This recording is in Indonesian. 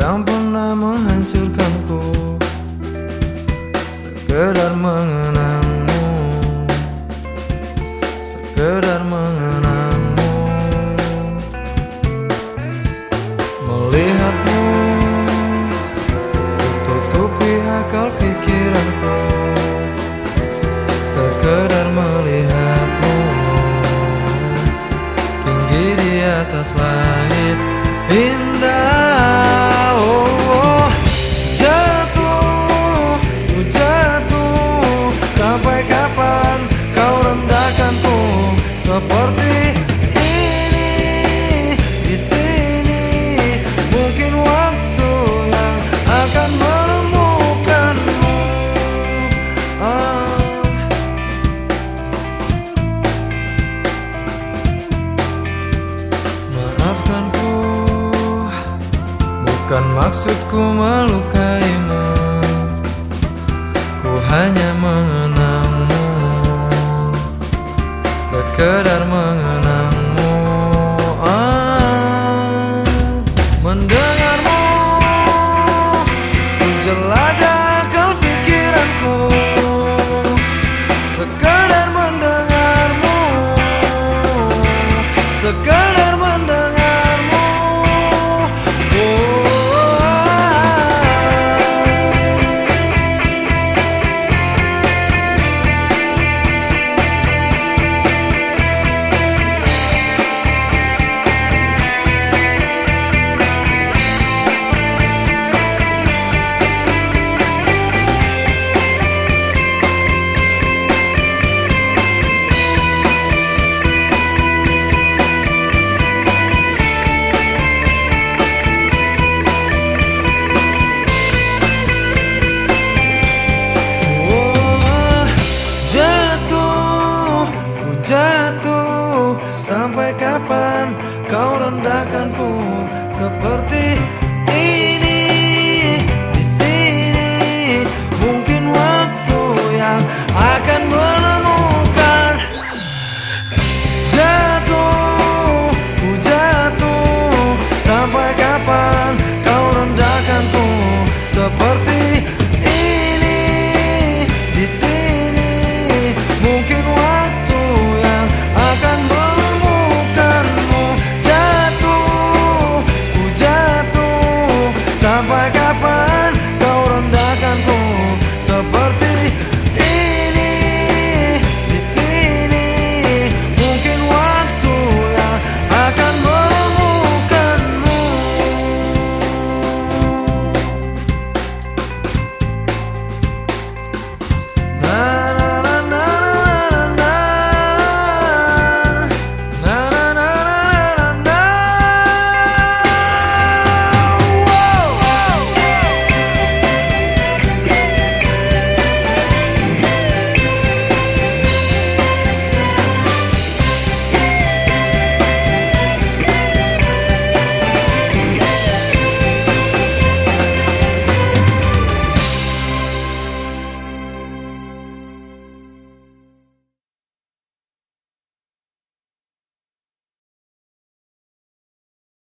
yang pernah menghancurkanku. Sekedar mengenangmu. Sekedar mengenangmu. Melihatmu Tutupi akal pikiranku. Sekedar melihatmu Tinggi di atas langit Indah. Bukan maksudku melukaimu. Ku hanya mengenangmu. Sekedar mengenangmu. Ah, Melada akal pikiranku Sekedar mendengarmu. Sampai kapan kau rendahkanku? Seperti